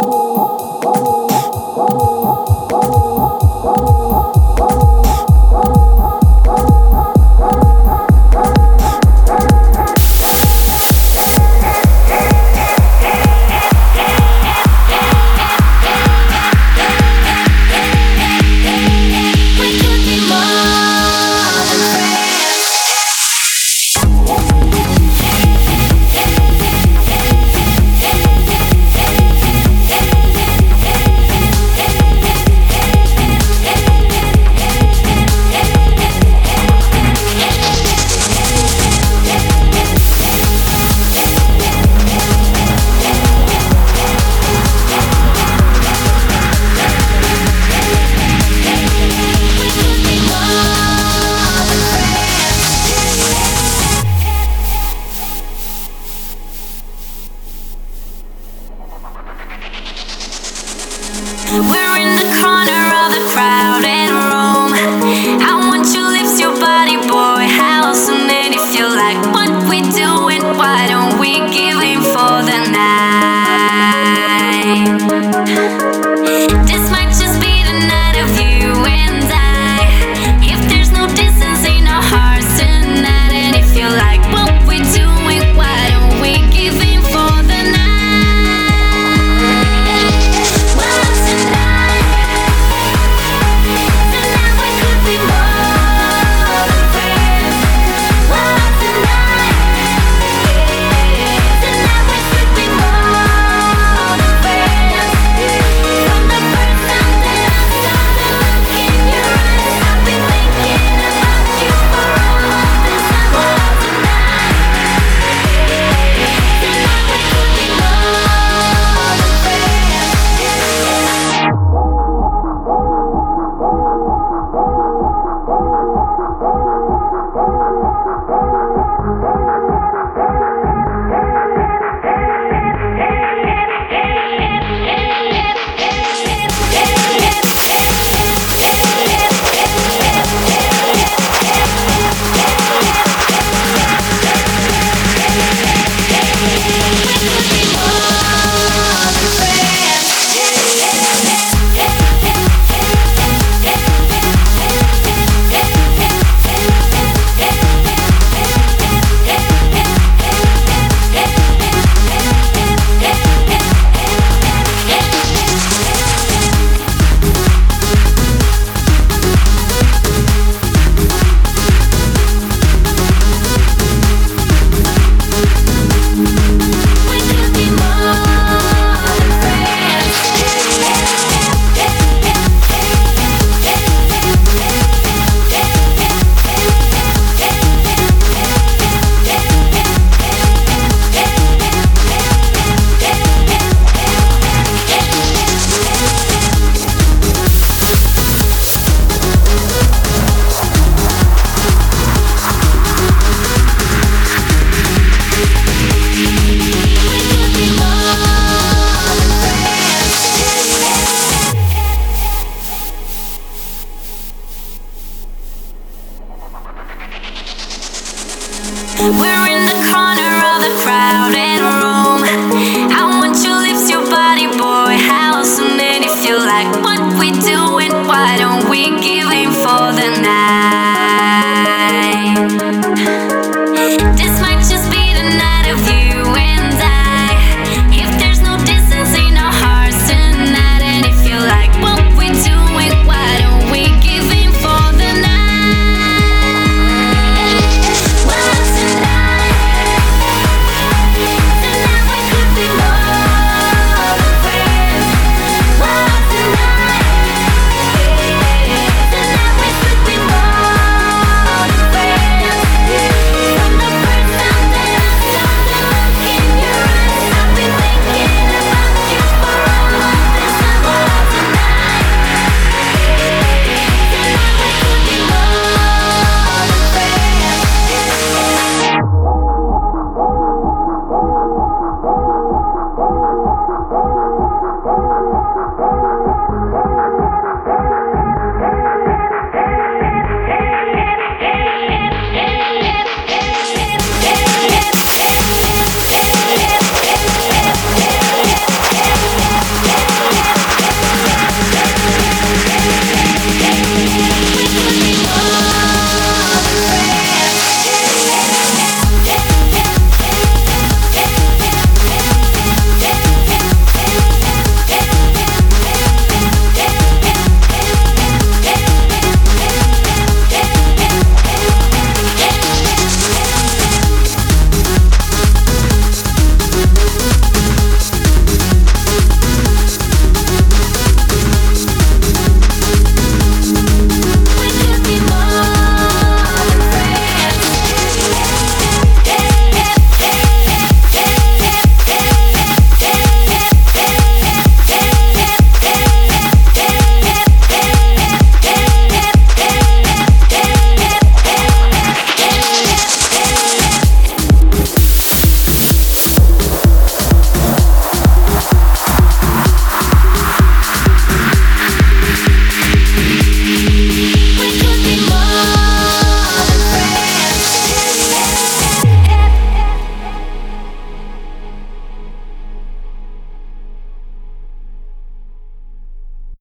Oh.